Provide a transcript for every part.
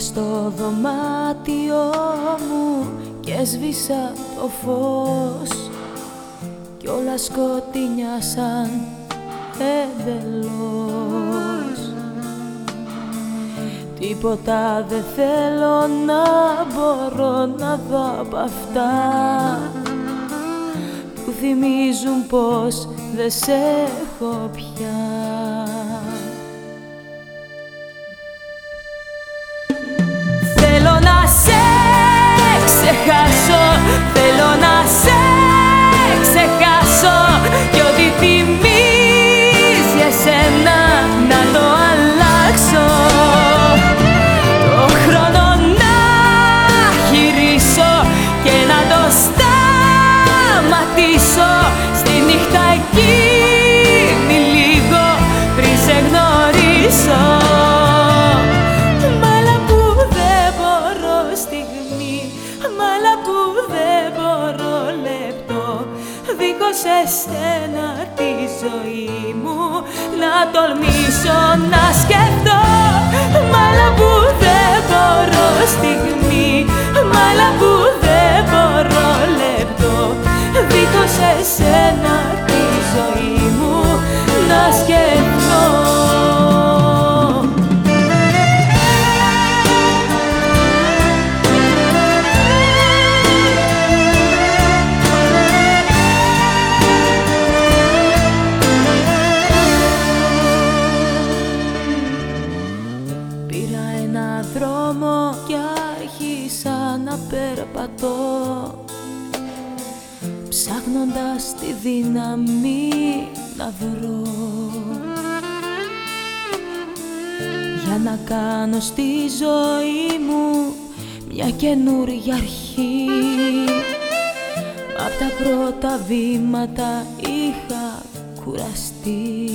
Μπήκα στο δωμάτιό μου και έσβησα το φως. Κι όλα σκοτεινιάσαν εντελώς Τίποτα δεν θέλω να μπορώ να δω από αυτά. Που θυμίζουν πως δεν σε έχω πια Δίχως εσένα τη ζωή μου Να τολμήσω να σκεφτώ Μάλα που δεν μπορώ στιγμή Πήρα ένα δρόμο και άρχισα να περπατώ. Ψάχνοντας τη δύναμη να βρω. Για να κάνω στη ζωή μου μια καινούργια αρχή. Μα απ' τα πρώτα βήματα είχα κουραστεί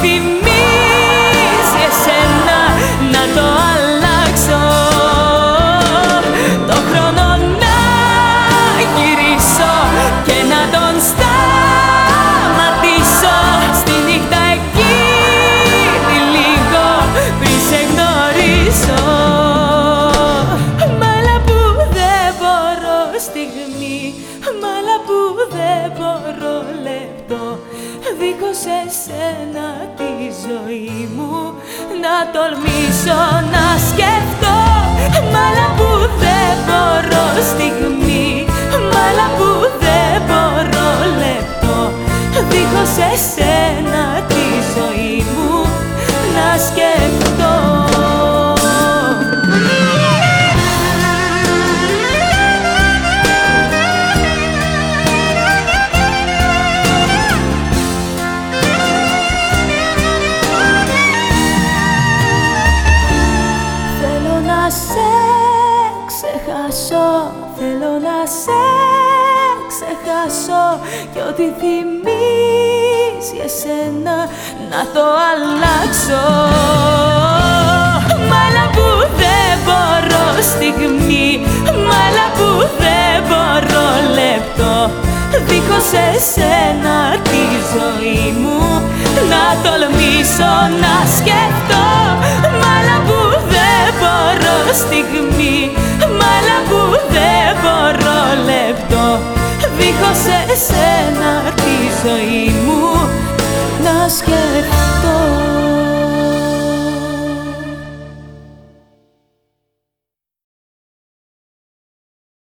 θυμίζει εσένα να το αλλάξω. Το χρόνο να γυρίσω και να τον σταματήσω. Στη νύχτα εκείνη λίγο πριν σε γνωρίσω. Μάλα που δεν μπορώ στιγμή Μάλα που δεν μπορώ λεπτό Δίχως εσένα τη ζωή μου. Να τολμήσω να σκεφτώ Μάλα που δεν μπορώ στιγμή. Μάλα που δεν μπορώ λεπτό. Δίχως εσένα σε ξεχάσω Κι ό,τι θυμίζει εσένα να το αλλάξω. Μάλα που δεν μπορώ στιγμή, μάλα που δεν μπορώ λεπτό. Δίχως εσένα τη ζωή μου να τολμήσω να σκεφτώ. Μάλα που δεν μπορώ στιγμή Μάλα που δεν μπορώ λεπτό Δίχως εσένα τη ζωή μου. Να σκεφτώ